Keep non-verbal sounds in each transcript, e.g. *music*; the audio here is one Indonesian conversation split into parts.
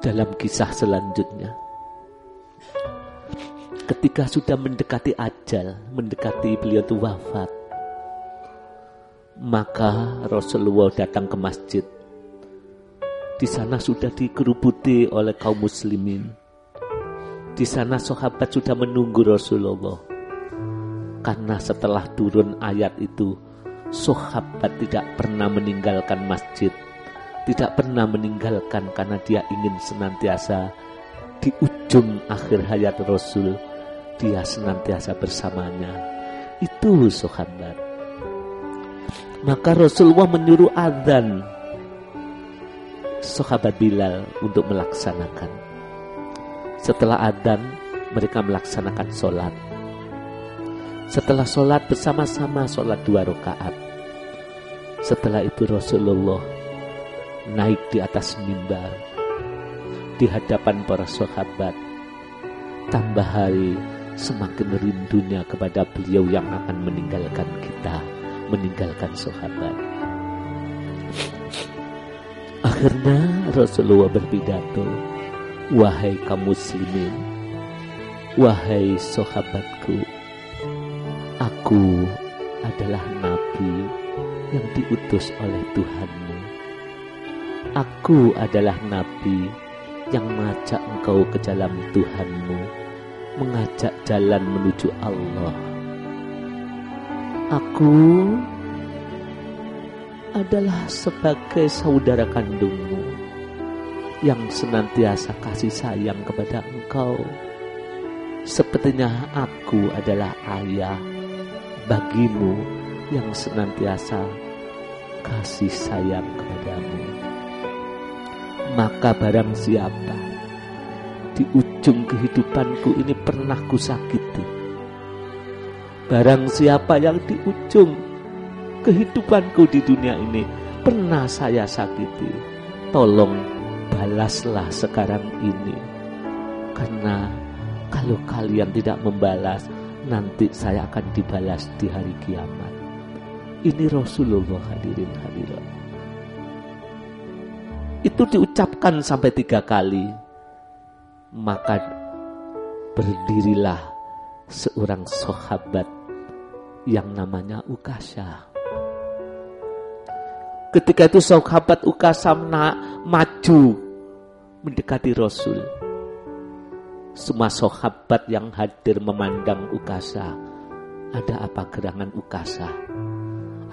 dalam kisah selanjutnya. Ketika sudah mendekati ajal, mendekati beliau itu wafat, maka Rasulullah datang ke masjid. Di sana sudah dikerubuti oleh kaum muslimin. Di sana sahabat sudah menunggu Rasulullah. Karena setelah turun ayat itu, sahabat tidak pernah meninggalkan masjid tidak pernah meninggalkan karena dia ingin senantiasa di ujung akhir hayat Rasul dia senantiasa bersamanya. Itu sahabat. Maka Rasulullah menyuruh adzan sahabat Bilal untuk melaksanakan. Setelah adzan mereka melaksanakan sholat. Setelah sholat bersama-sama sholat dua rakaat. Setelah itu Rasulullah naik di atas mimbar di hadapan para sahabat. Tambah hari semakin rindunya kepada beliau yang akan meninggalkan kita meninggalkan sahabat. Akhirnya Rasulullah berpidato wahai kaum muslimin wahai sahabatku aku adalah nabi yang diutus oleh Tuhanmu Aku adalah nabi yang mengajak engkau ke dalam Tuhanmu, mengajak jalan menuju Allah. Aku adalah sebagai saudara kandungmu yang senantiasa kasih sayang kepada engkau. Sepertinya aku adalah ayah bagimu yang senantiasa kasih sayang kepadamu maka barang siapa di ujung kehidupanku ini pernah kusakiti. Barang siapa yang di ujung kehidupanku di dunia ini pernah saya sakiti, tolong balaslah sekarang ini. Karena kalau kalian tidak membalas, nanti saya akan dibalas di hari kiamat. Ini Rasulullah hadirin hadirat itu diucapkan sampai tiga kali, maka berdirilah seorang sahabat yang namanya Ukasha. Ketika itu sahabat Ukasha maju mendekati Rasul. Semua sahabat yang hadir memandang Ukasha. Ada apa gerangan Ukasha?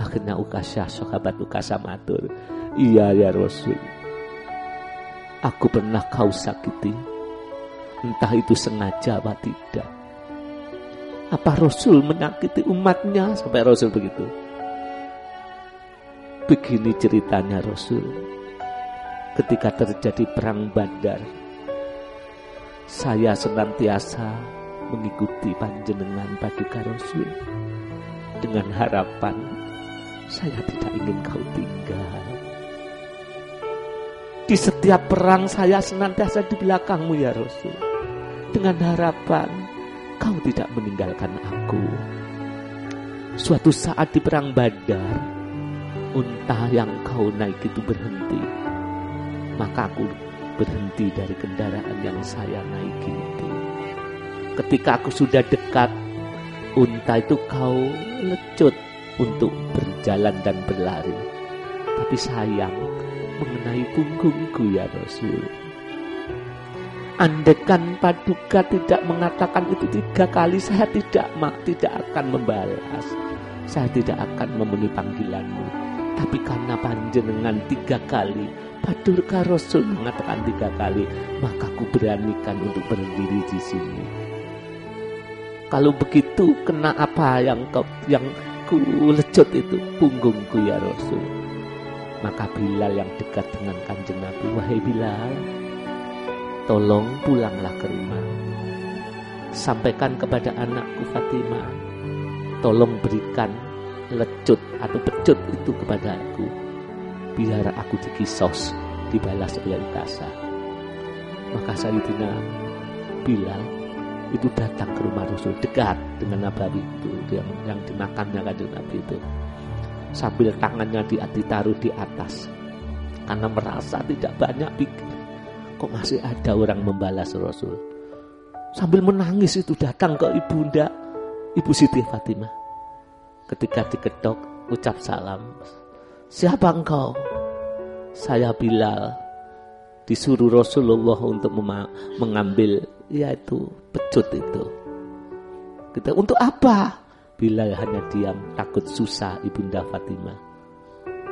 Akhirnya Ukasha, sahabat Ukasha matur. Iya ya Rasul aku pernah kau sakiti. Entah itu sengaja apa tidak. Apa Rasul menyakiti umatnya sampai Rasul begitu? Begini ceritanya Rasul. Ketika terjadi perang Badar, saya senantiasa mengikuti panjenengan paduka Rasul dengan harapan saya tidak ingin kau tinggal. Di setiap perang saya senantiasa di belakangmu ya Rasul. Dengan harapan kau tidak meninggalkan aku. Suatu saat di perang badar, unta yang kau naik itu berhenti. Maka aku berhenti dari kendaraan yang saya naiki itu. Ketika aku sudah dekat, unta itu kau lecut untuk berjalan dan berlari. Tapi sayang, mengenai punggungku ya Rasul. Andekan paduka tidak mengatakan itu tiga kali, saya tidak mak tidak akan membalas. Saya tidak akan memenuhi panggilanmu. Tapi karena panjenengan tiga kali, paduka Rasul mengatakan tiga kali, maka ku beranikan untuk berdiri di sini. Kalau begitu, kena apa yang kau yang ku lecut itu punggungku ya Rasul. Maka Bilal yang dekat dengan kanjeng Nabi, wahai Bilal, tolong pulanglah ke rumah. Sampaikan kepada anakku Fatimah, tolong berikan lecut atau pecut itu kepada aku. Biar aku dikisos, dibalas oleh Ukasa. Maka Sayyidina Bilal itu datang ke rumah Rasul dekat dengan Nabi itu yang yang dimakannya kanjeng Nabi itu sambil tangannya ditaruh di atas karena merasa tidak banyak pikir Kok masih ada orang membalas Rasul? Sambil menangis itu datang ke ibunda, Ibu Siti Fatimah. Ketika diketok, ucap salam. Siapa engkau? Saya Bilal. Disuruh Rasulullah untuk mengambil yaitu pecut itu. Kita untuk apa? Bilal hanya diam, takut susah ibunda Fatimah.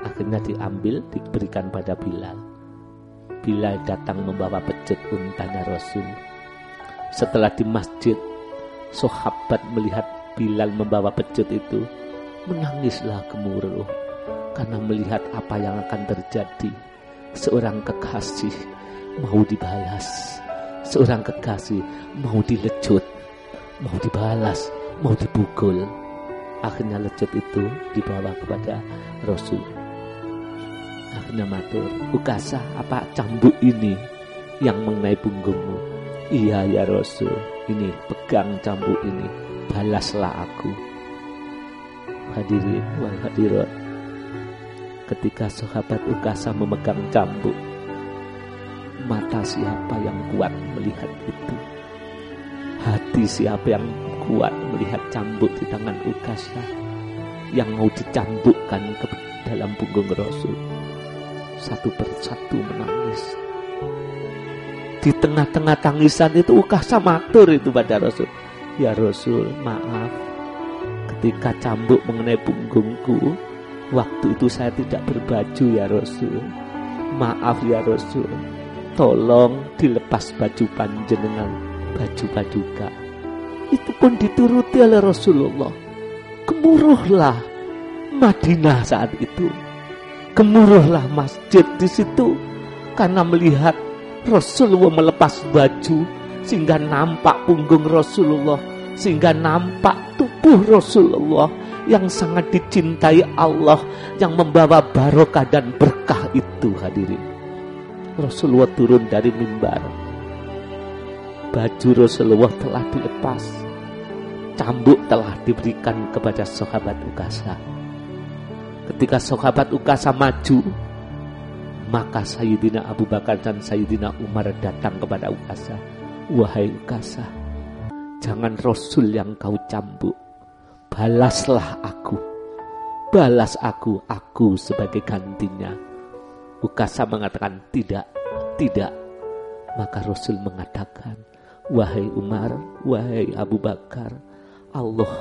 Akhirnya diambil, diberikan pada Bilal. Bilal datang membawa pecut untanya Rasul. Setelah di masjid, sahabat melihat Bilal membawa pecut itu, menangislah gemuruh karena melihat apa yang akan terjadi. Seorang kekasih mau dibalas, seorang kekasih mau dilecut, mau dibalas, mau dipukul. Akhirnya lecut itu dibawa kepada Rasul. Akhirnya matur Ukasa apa cambuk ini yang mengenai punggungmu? Iya ya Rasul ini pegang cambuk ini balaslah aku. Hadirin wal hadirat ketika sahabat Ukasa memegang cambuk mata siapa yang kuat melihat itu? Hati siapa yang kuat melihat cambuk di tangan Ukasa yang mau dicambukkan ke dalam punggung Rasul satu persatu menangis. Di tengah-tengah tangisan itu Ukasa matur itu pada Rasul. Ya Rasul, maaf. Ketika cambuk mengenai punggungku, waktu itu saya tidak berbaju ya Rasul. Maaf ya Rasul. Tolong dilepas baju panjenengan, baju paduka. Itu pun dituruti oleh Rasulullah. Kemuruhlah Madinah saat itu. Gemuruhlah masjid di situ karena melihat Rasulullah melepas baju sehingga nampak punggung Rasulullah sehingga nampak tubuh Rasulullah yang sangat dicintai Allah yang membawa barokah dan berkah itu hadirin. Rasulullah turun dari mimbar. Baju Rasulullah telah dilepas cambuk telah diberikan kepada sahabat Ukasa Ketika sahabat Ukasa maju, maka Sayyidina Abu Bakar dan Sayyidina Umar datang kepada Ukasa. Wahai Ukasa, jangan Rasul yang kau cambuk. Balaslah aku. Balas aku, aku sebagai gantinya. Ukasa mengatakan tidak, tidak. Maka Rasul mengatakan, Wahai Umar, wahai Abu Bakar, Allah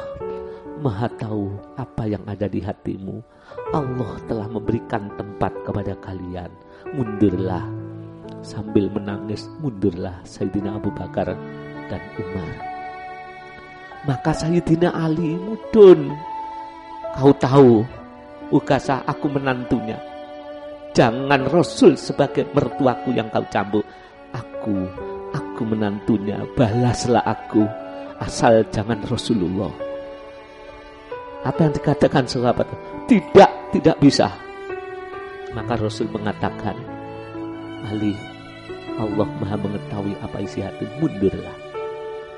maha tahu apa yang ada di hatimu. Allah telah memberikan tempat kepada kalian. Mundurlah. Sambil menangis, mundurlah Sayyidina Abu Bakar dan Umar. Maka Sayyidina Ali mudun. Kau tahu, Ukasa aku menantunya. Jangan Rasul sebagai mertuaku yang kau cambuk. Aku, aku menantunya. Balaslah aku. Asal jangan Rasulullah. Apa yang dikatakan sahabat? Tidak, tidak bisa. Maka Rasul mengatakan, Ali, Allah maha mengetahui apa isi hati, mundurlah.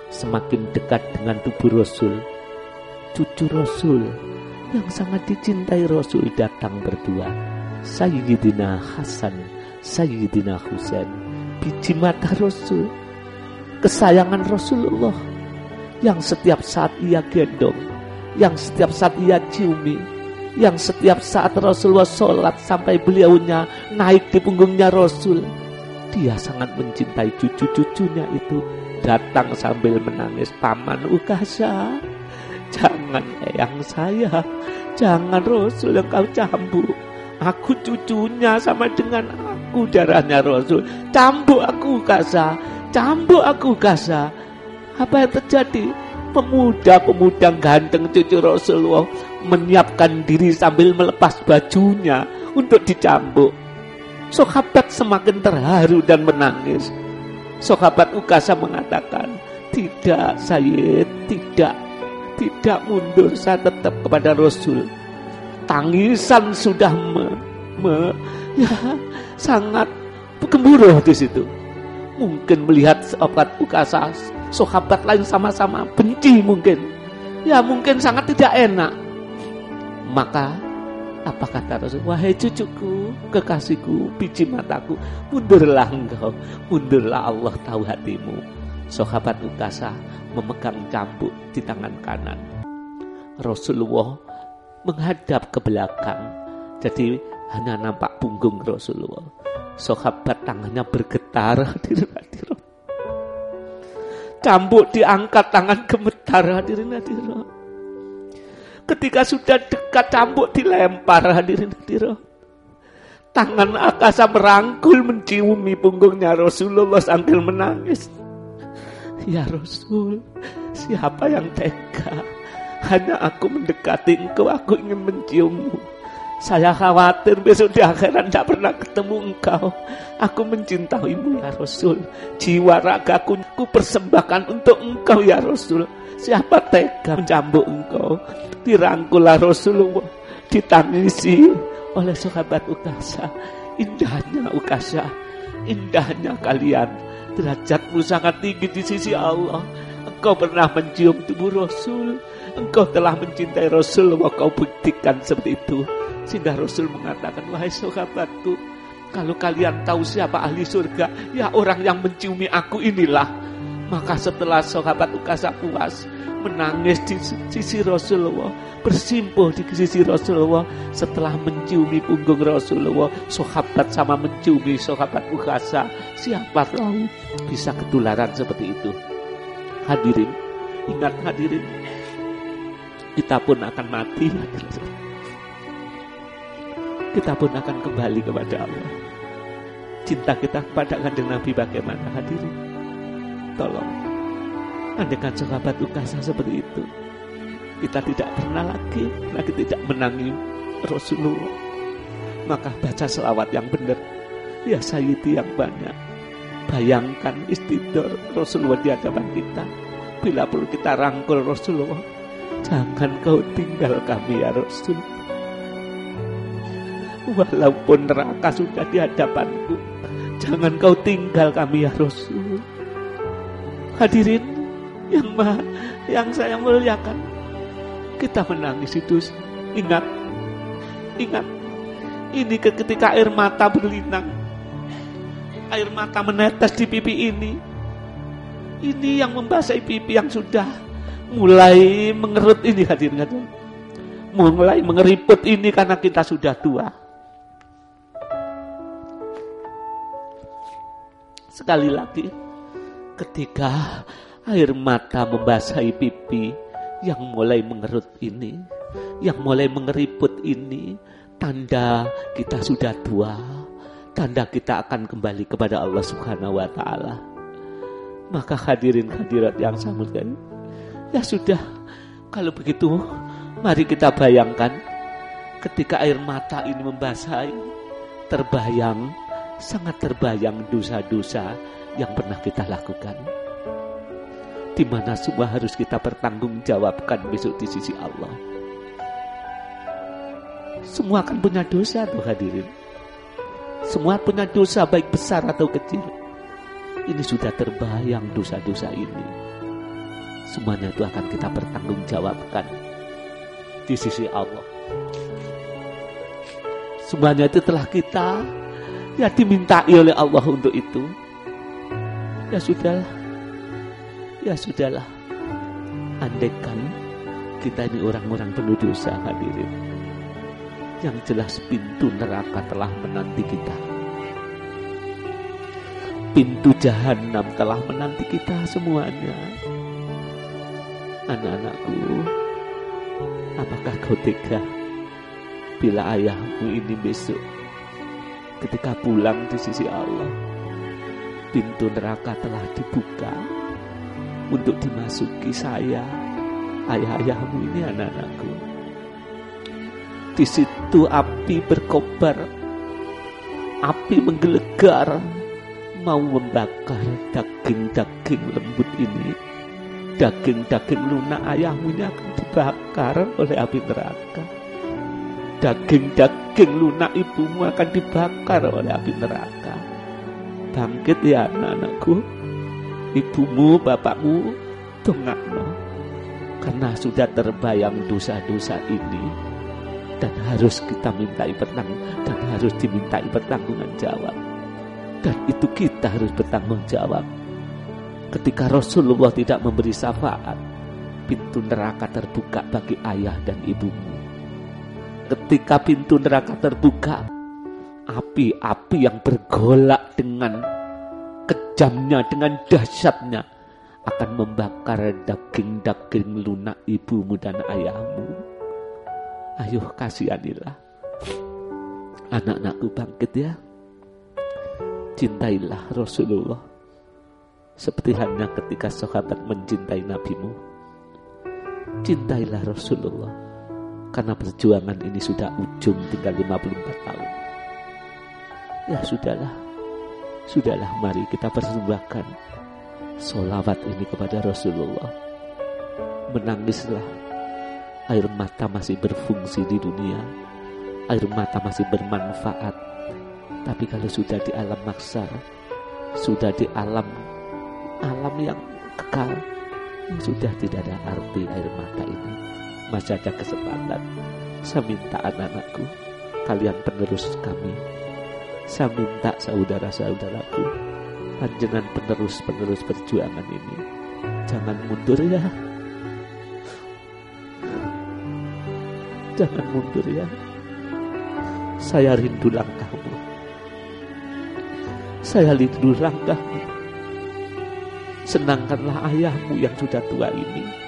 Semakin dekat dengan tubuh Rasul, cucu Rasul yang sangat dicintai Rasul datang berdua. Sayyidina Hasan, Sayyidina Husain, biji mata Rasul, kesayangan Rasulullah yang setiap saat ia gendong yang setiap saat ia ciumi, yang setiap saat Rasulullah sholat sampai beliaunya naik di punggungnya Rasul. Dia sangat mencintai cucu-cucunya itu. Datang sambil menangis, Paman Ukasa. Jangan eyang saya, jangan Rasul yang kau cambuk. Aku cucunya sama dengan aku darahnya Rasul. Cambuk aku Ukasa, cambuk aku Ukasa. Apa yang terjadi? pemuda-pemuda ganteng cucu Rasulullah menyiapkan diri sambil melepas bajunya untuk dicambuk. Sahabat semakin terharu dan menangis. Sahabat Ukasa mengatakan, tidak Sayyid, tidak, tidak mundur, saya tetap kepada Rasul. Tangisan sudah me, me, ya, sangat gemuruh di situ. Mungkin melihat sahabat Ukasa sahabat lain sama-sama benci mungkin. Ya mungkin sangat tidak enak. Maka Apa kata Rasul? Wahai cucuku, kekasihku, biji mataku, mundurlah engkau, mundurlah Allah tahu hatimu. Sahabat Ukasa memegang cambuk di tangan kanan. Rasulullah menghadap ke belakang, jadi hanya nampak punggung Rasulullah. Sahabat tangannya bergetar. *laughs* Cambuk diangkat, tangan gemetar, hadirin hadirin. Ketika sudah dekat cambuk dilempar hadirin hadirin. Tangan Akasa merangkul menciumi punggungnya Rasulullah sambil menangis. Ya Rasul, siapa yang tega? Hanya aku mendekati engkau, aku ingin menciummu. Saya khawatir besok di akhirat tidak pernah ketemu engkau. Aku mencintaimu ya Rasul. Jiwa ragaku ku persembahkan untuk engkau ya Rasul. Siapa tega mencambuk engkau? Dirangkullah Rasulullah. Ditangisi oleh sahabat Ukasa. Indahnya Ukasa. Indahnya kalian. Derajatmu sangat tinggi di sisi Allah. Engkau pernah mencium tubuh Rasul. Engkau telah mencintai Rasul. Kau buktikan seperti itu. Sehingga Rasul mengatakan, wahai sahabatku, kalau kalian tahu siapa ahli surga, ya orang yang menciumi aku inilah. Maka setelah sahabat Ukasa puas, menangis di sisi Rasulullah, bersimpuh di sisi Rasulullah setelah menciumi punggung Rasulullah, sahabat sama menciumi sahabat Ukasa. Siapa tahu bisa ketularan seperti itu. Hadirin, ingat hadirin, kita pun akan mati. Kita pun akan kembali kepada Allah. Cinta kita kepada kanjeng Nabi bagaimana hadirin? Tolong, andekan sahabat Ukasa seperti itu, kita tidak pernah lagi, lagi tidak menangi Rasulullah. Maka baca selawat yang benar. Ya Sayyidi yang banyak. Bayangkan istidor Rasulullah di hadapan kita. Bila perlu kita rangkul Rasulullah. Jangan kau tinggal kami ya Rasul. Walaupun neraka sudah di hadapanku. Jangan kau tinggal kami ya Rasul. Hadirin yang ma yang saya muliakan, kita menangis itu ingat, ingat, ini ketika air mata berlinang, air mata menetes di pipi ini, ini yang membasahi pipi yang sudah mulai mengerut ini hadirin mulai mengeriput ini karena kita sudah tua. Sekali lagi, ketika air mata membasahi pipi yang mulai mengerut ini, yang mulai mengeriput ini, tanda kita sudah tua, tanda kita akan kembali kepada Allah Subhanahu wa taala. Maka hadirin hadirat yang saya muliakan, ya sudah, kalau begitu mari kita bayangkan ketika air mata ini membasahi, terbayang, sangat terbayang dosa-dosa yang pernah kita lakukan. Di mana semua harus kita pertanggungjawabkan besok di sisi Allah. Semua akan punya dosa tuh hadirin. Semua punya dosa baik besar atau kecil. Ini sudah terbayang dosa-dosa ini. Semuanya itu akan kita pertanggungjawabkan di sisi Allah. Semuanya itu telah kita ya dimintai oleh Allah untuk itu. Ya sudahlah. Ya sudahlah. Andaikan kita ini orang-orang penuh dosa hadirin. Yang jelas pintu neraka telah menanti kita. Pintu jahanam telah menanti kita semuanya. Anak-anakku, apakah kau tega bila ayahmu ini besok ketika pulang di sisi Allah pintu neraka telah dibuka untuk dimasuki saya, ayah-ayahmu ini anak-anakku. Di situ api berkobar, api menggelegar, mau membakar daging-daging lembut ini. Daging-daging lunak ayahmu ini akan dibakar oleh api neraka. Daging-daging lunak ibumu akan dibakar oleh api neraka. Bangkit ya anak-anakku ibumu bapakmu dongakno karena sudah terbayang dosa-dosa ini dan harus kita mintai petang dan harus dimintai pertanggungan jawab. Dan itu kita harus bertanggung jawab. Ketika Rasulullah tidak memberi syafaat pintu neraka terbuka bagi ayah dan ibumu ketika pintu neraka terbuka api-api yang bergolak dengan kejamnya dengan dahsyatnya akan membakar daging-daging lunak ibumu dan ayahmu Ayo kasihanilah anak-anakku bangkit ya. Cintailah Rasulullah seperti halnya ketika sahabat mencintai nabimu. Cintailah Rasulullah karena perjuangan ini sudah ujung tinggal 54 tahun. Ya sudahlah, sudahlah mari kita persembahkan solawat ini kepada Rasulullah. Menangislah air mata masih berfungsi di dunia, air mata masih bermanfaat. Tapi kalau sudah di alam maksa, sudah di alam alam yang kekal, sudah tidak ada arti air mata ini. Masih ada kesempatan. Saya minta anak-anakku, kalian penerus kami. Saya minta saudara-saudaraku, panjenengan penerus-penerus perjuangan ini. Jangan mundur ya. Jangan mundur ya. Saya rindu langkahmu. Saya rindu langkahmu. Senangkanlah ayahmu yang sudah tua ini.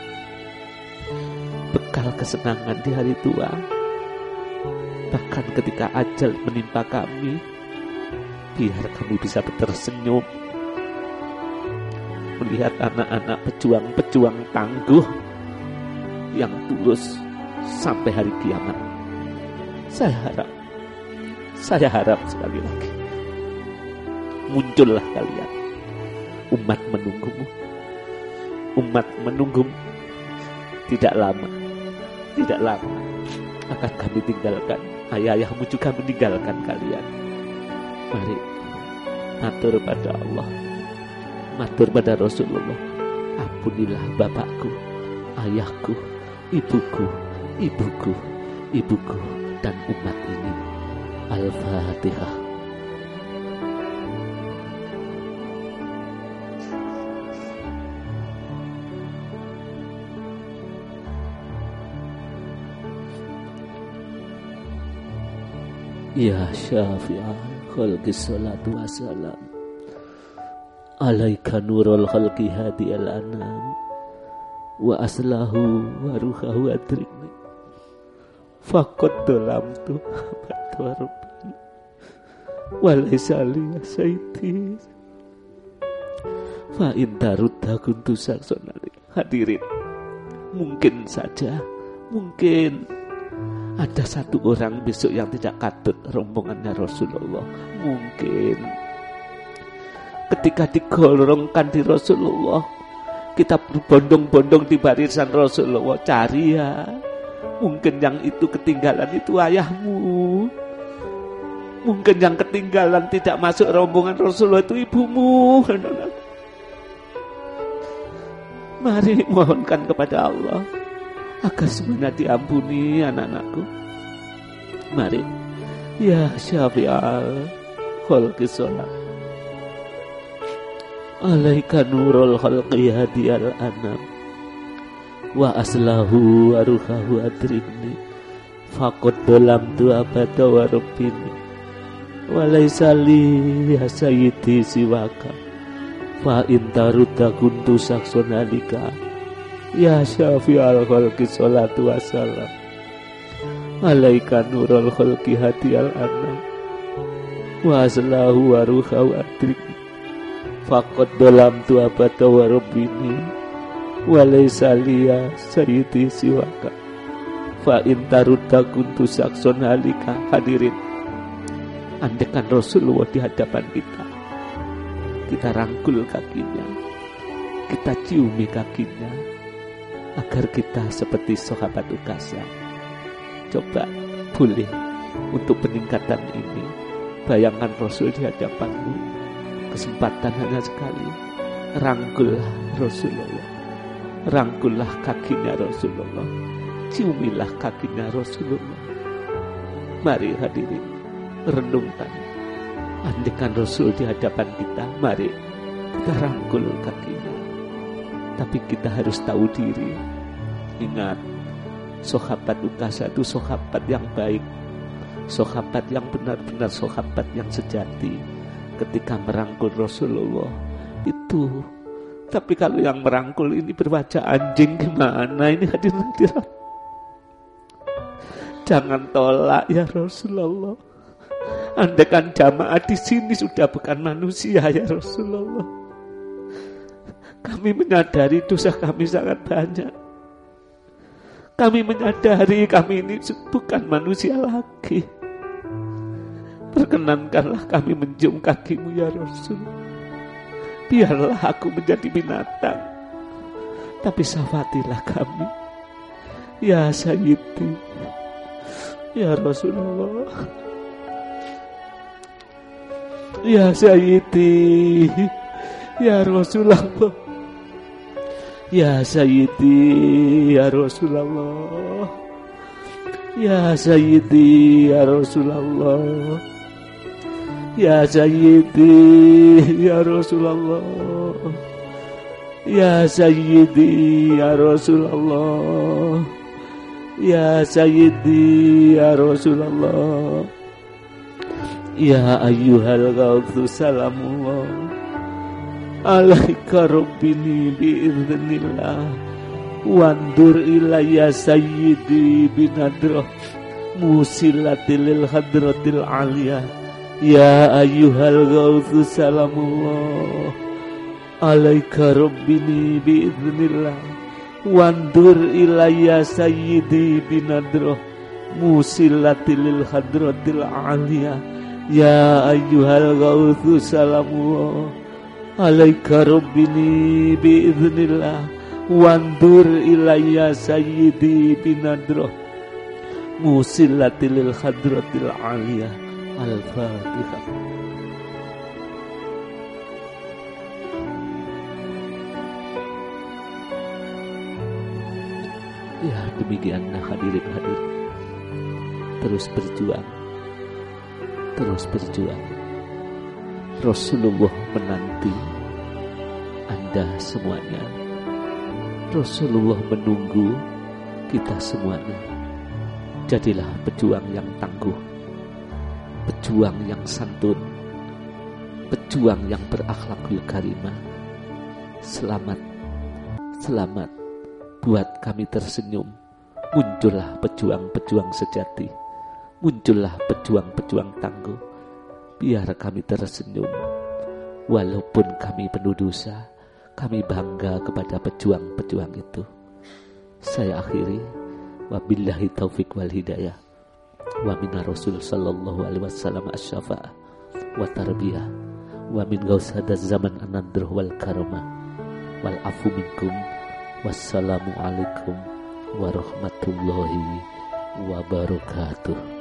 Bekal kesenangan di hari tua. Bahkan ketika ajal menimpa kami, biar kami bisa tersenyum melihat anak-anak pejuang-pejuang tangguh yang tulus sampai hari kiamat. Saya harap, saya harap sekali lagi, muncullah kalian. Umat menunggumu. Umat menunggumu. Tidak lama, tidak lama akan kami tinggalkan. Ayah-ayahmu juga meninggalkan kalian. Mari, matur pada Allah, matur pada Rasulullah. Ampunilah bapakku, ayahku, ibuku, ibuku, ibuku dan umat ini. Al-Fatihah. Ya syafi'al khalqi salatu wassalam. Alaika nurul khalqi hadi al-anam Wa aslahu wa ruhahu adrikni fakot dalam tu batu rabbi walaisali saiti fa intarudha kuntu saksonali hadirin mungkin saja mungkin ada satu orang besok yang tidak katut rombongannya Rasulullah mungkin ketika digolongkan di Rasulullah kita berbondong-bondong di barisan Rasulullah cari ya Mungkin yang itu ketinggalan itu ayahmu. Mungkin yang ketinggalan tidak masuk rombongan Rasulullah itu ibumu. *laughs* Mari mohonkan kepada Allah agar semuanya diampuni anak-anakku. Mari. Ya syafi'al khalqi sholat. Alaika nurul khalqi hadiyal anam wa aslahu aruhahu adrikni fakot dalam tu abada wa rabbini laisa li hasayiti siwaka fa intaruda kuntu saksonalika ya syafi al khalqi salatu wassalam. Alaika nurul khalqi hati al anam. Wa aslahu aruhahu adrikni fakot dalam tu abada wa rabbini. Walaysa liya sayyidi siwaka. Fa in tarudda kuntu sakson halika hadirin. Andekan Rasulullah di hadapan kita. Kita rangkul kakinya. Kita ciumi kakinya agar kita seperti sahabat Ukasa coba boleh untuk peningkatan ini bayangkan Rasul di hadapanmu kesempatan hanya sekali rangkullah Rasulullah Rangkullah kakinya Rasulullah Ciumilah kakinya Rasulullah Mari hadirin, renungkan. Andikan Rasul di hadapan kita, mari kita rangkul kakinya. Tapi kita harus tahu diri. Ingat, sahabat Ukasa itu sahabat yang baik. Sahabat yang benar-benar sahabat yang sejati. Ketika merangkul Rasulullah, itu tapi kalau yang merangkul ini berwajah anjing gimana ini hadir hadirat jangan tolak ya Rasulullah Andakan jamaah di sini sudah bukan manusia ya Rasulullah kami menyadari dosa kami sangat banyak kami menyadari kami ini bukan manusia lagi perkenankanlah kami menjum kakimu ya Rasulullah biarlah aku menjadi binatang. Tapi safatilah kami. Ya Sayyidi. Ya Rasulullah. Ya Sayyidi. Ya Rasulullah. Ya Sayyidi. Ya Rasulullah. Ya Sayyidi. Ya Rasulullah. Ya Sayyidi Ya Rasulullah Ya Sayyidi Ya Rasulullah Ya Sayyidi Ya Rasulullah Ya ayyuhal gawthu salamullah Alaika Rabbini biiznillah Wandur ilayya Sayyidi binadrah Musilatilil hadratil aliyah. Ya ayyuhal gawthu salamullah. Alaika rabbini biiznillah Wandur ilayya sayyidi binadroh. Musillatilil hadratil aliyah. Ya ayyuhal gawthu salamullah Alaika rabbini biiznillah Wandur ilayya sayyidi binadroh Musillatilil hadratil aliyah Al-Fatihah. Ya demikianlah hadirin hadir Terus berjuang. Terus berjuang Rasulullah menanti Anda semuanya Rasulullah menunggu kita semuanya Jadilah pejuang yang tangguh pejuang yang santun, pejuang yang berakhlakul karimah. Selamat, selamat buat kami tersenyum. Muncullah pejuang-pejuang sejati, muncullah pejuang-pejuang tangguh. Biar kami tersenyum, walaupun kami penuh dosa, kami bangga kepada pejuang-pejuang itu. Saya akhiri, wabillahi taufik wal hidayah. Wa min rasul sallallahu alaihi wasallam asy-syafa'ah wa tarbiyah. Wa min gausadaz zaman anadruh wal karamah wal afu minkum. Wassalamu alaikum warahmatullahi wabarakatuh